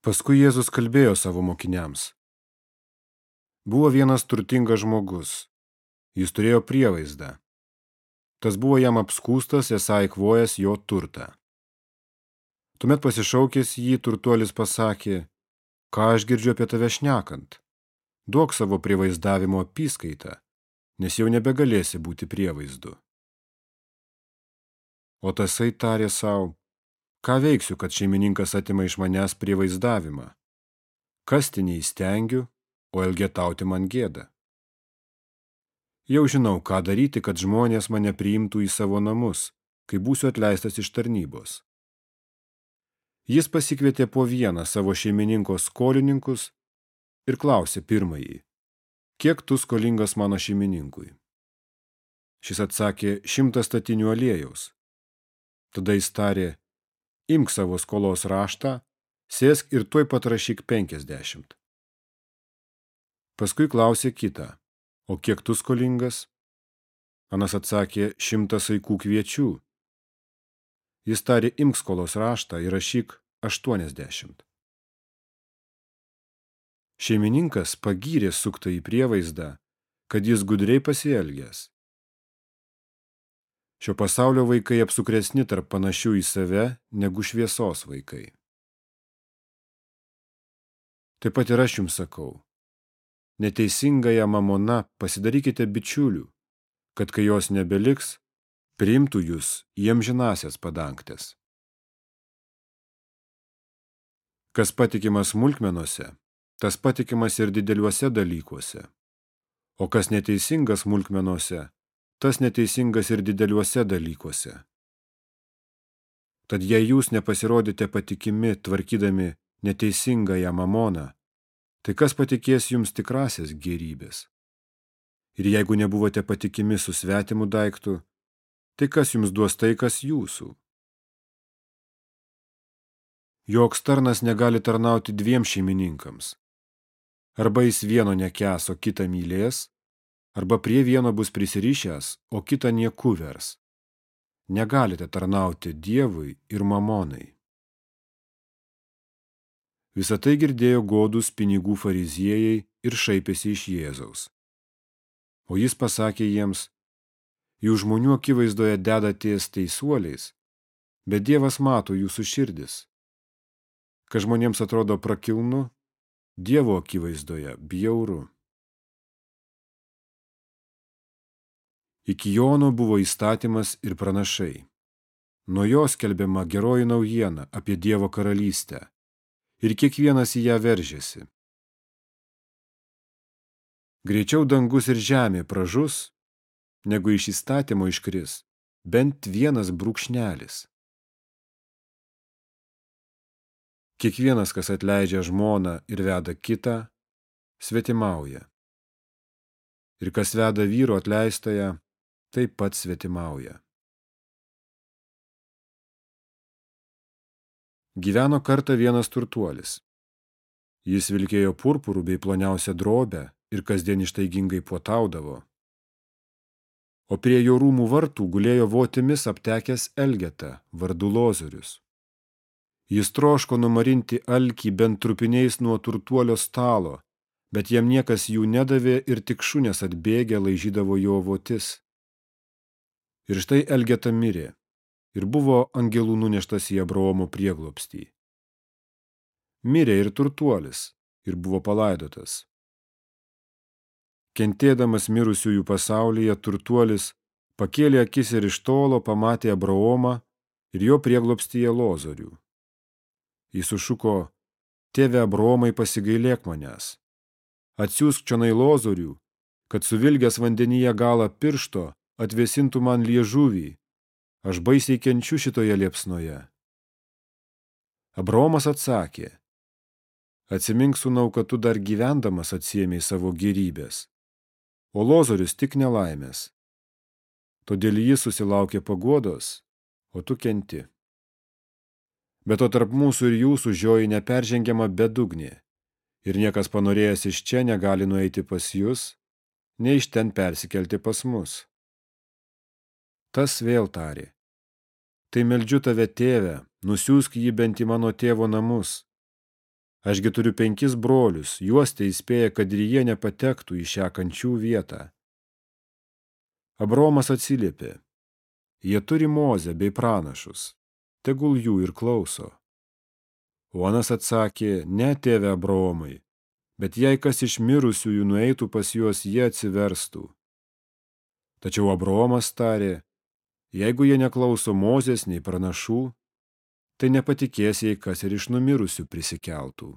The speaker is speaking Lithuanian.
Paskui Jėzus kalbėjo savo mokiniams. Buvo vienas turtingas žmogus. Jis turėjo prievaizdą. Tas buvo jam apskūstas, esą įkvojęs jo turtą. Tuomet pasišaukęs jį turtuolis pasakė, ką aš girdžiu apie tave šnekant. Duok savo prievaizdavimo apyskaitą, nes jau nebegalėsi būti prievaizdu. O tasai tarė savo, ką veiksiu, kad šeimininkas atima iš manęs prievaizdavimą. Kasti neįstengiu, o elgetauti man gėda. Jau žinau, ką daryti, kad žmonės mane priimtų į savo namus, kai būsiu atleistas iš tarnybos. Jis pasikvietė po vieną savo šeimininko skolininkus ir klausė pirmąjį, kiek tu skolingas mano šeimininkui. Šis atsakė šimtą statinių aliejaus. Tada jis tarė, imk savo skolos raštą, sėsk ir tuoj pat rašyk penkiasdešimt. Paskui klausė kitą, o kiek tu skolingas? Anas atsakė, šimtas aikų kviečių. Jis tarė, imk skolos raštą ir rašyk 80. Šeimininkas pagyrė suktą į prievaizdą, kad jis gudriai pasielgęs. Šio pasaulio vaikai apsukresni tarp panašių į save negu šviesos vaikai. Taip pat ir aš jums sakau, neteisingąją mamona pasidarykite bičiulių, kad kai jos nebeliks, priimtų jūs jiem žinasias padangtės. Kas patikimas smulkmenuose, tas patikimas ir dideliuose dalykuose. O kas neteisingas smulkmenuose, tas neteisingas ir dideliuose dalykuose. Tad jei jūs nepasirodite patikimi, tvarkydami neteisingąją mamoną, tai kas patikės jums tikrasias gerybės? Ir jeigu nebuvote patikimi su svetimu daiktu, tai kas jums duos tai, kas jūsų? Joks tarnas negali tarnauti dviem šeimininkams. Arba jis vieno nekes, o kitą mylės, arba prie vieno bus prisirišęs, o kitą nieku vers. Negalite tarnauti Dievui ir mamonai. Visą tai girdėjo godus pinigų fariziejai ir šaipėsi iš Jėzaus. O jis pasakė jiems, jūs žmonių akivaizdoje dedatės teisuoliais, bet Dievas mato jūsų širdis. Kad žmonėms atrodo prakilnu, Dievo akivaizdoje bjauru. Iki Jono buvo įstatymas ir pranašai. Nuo jos kelbiama geroji naujiena apie Dievo karalystę ir kiekvienas į ją veržėsi. Greičiau dangus ir žemė pražus, negu iš įstatymo iškris bent vienas brūkšnelis. Kiekvienas, kas atleidžia žmoną ir veda kitą, svetimauja. Ir kas veda vyro atleistąją, taip pat svetimauja. Gyveno kartą vienas turtuolis. Jis vilkėjo purpurų bei ploniausią drobę ir kasdien ištaigingai puotaudavo. O prie jo rūmų vartų gulėjo votimis aptekęs Elgetą, vardu Lozorius. Jis troško numarinti alkį bent trupiniais nuo turtuolio stalo, bet jam niekas jų nedavė ir tik šunės atbėgę laižydavo jo votis. Ir štai Elgeta mirė ir buvo angelų nuneštas į Abraomo prieglobstį. Mirė ir turtuolis ir buvo palaidotas. Kentėdamas mirusiųjų pasaulyje, turtuolis pakėlė akis ir iš tolo pamatė Abraomą ir jo prieglobstyje lozorių. Jis sušuko, tėve Abraomai pasigailėk manęs. Atsiųsk čionai lozorių, kad suvilgęs vandenyje galą piršto atvėsintų man liežuvį, Aš baisiai kenčiu šitoje liepsnoje. Abraomas atsakė, atsimink sūnau, kad tu dar gyvendamas atsiemiai savo gerybės, o lozorius tik nelaimės. Todėl jis susilaukė paguodos, o tu kenti. Bet o tarp mūsų ir jūsų žioji neperžengiama bedugnė, ir niekas panorėjęs iš čia negali nueiti pas jūs, nei iš ten persikelti pas mus. Tas vėl tarė. Tai meldžiu tave, tėve, nusiųsk jį bent į mano tėvo namus. Ašgi turiu penkis brolius, juos tai įspėja, kad ir jie nepatektų į šią kančių vietą. Abromas atsiliepė, jie turi mozę bei pranašus, tegul jų ir klauso. Onas atsakė, ne tėve Abromai, bet jei kas iš mirusiųjų nueitų pas juos, jie atsiverstų. Tačiau Abromas tarė, jeigu jie neklauso mozės nei pranašų, tai nepatikės, jei kas ir iš numirusių prisikeltų.